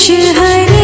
是海的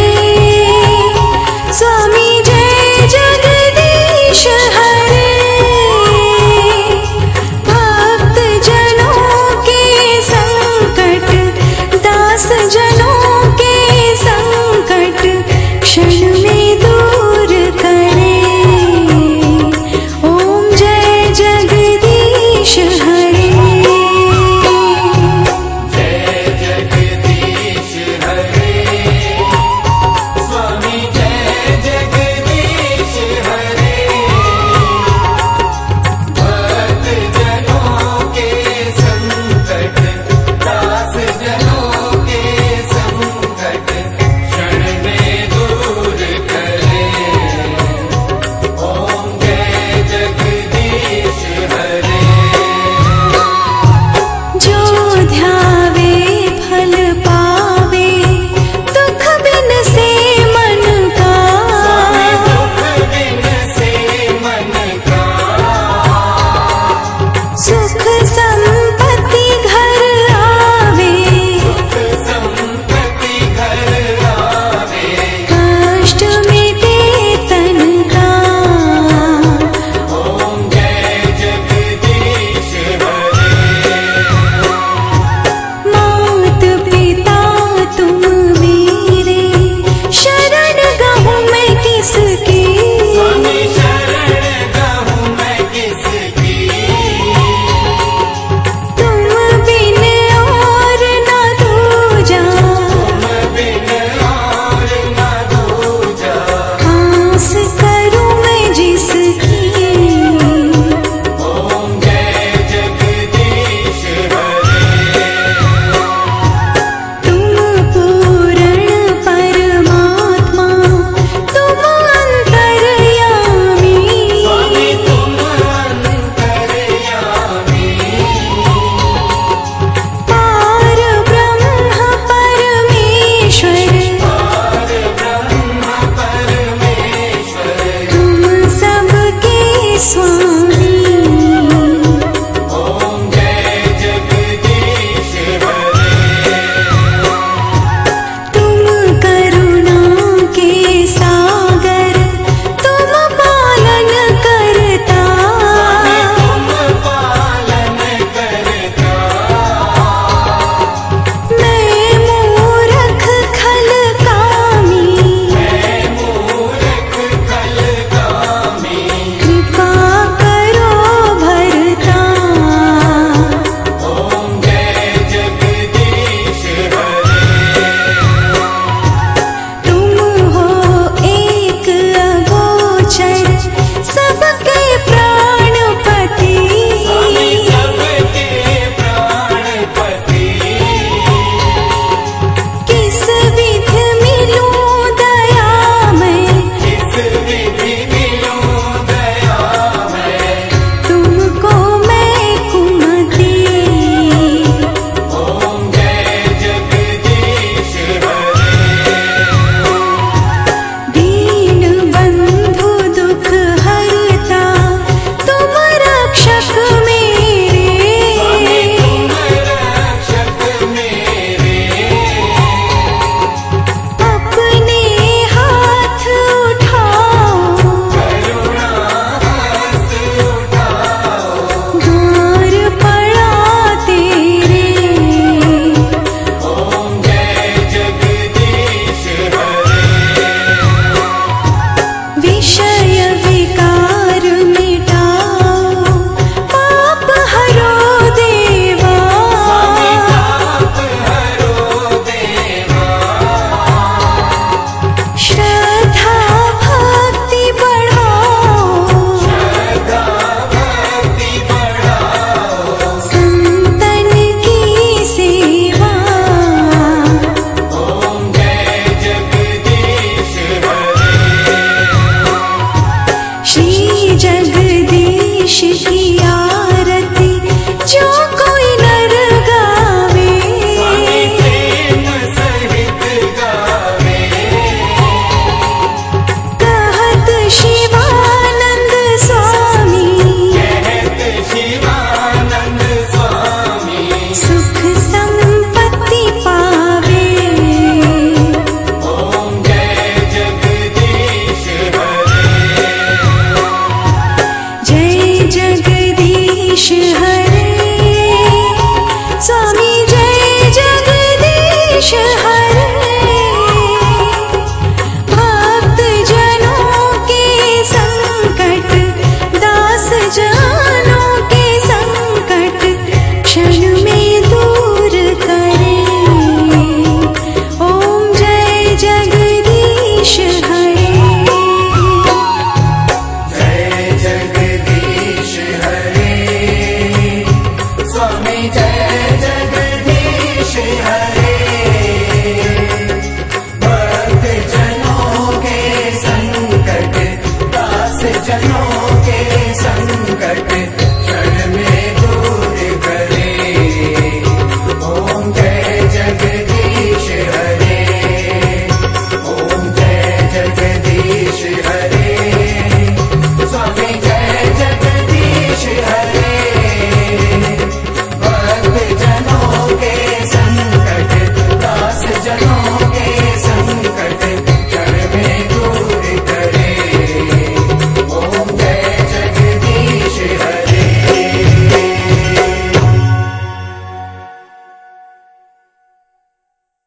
botella no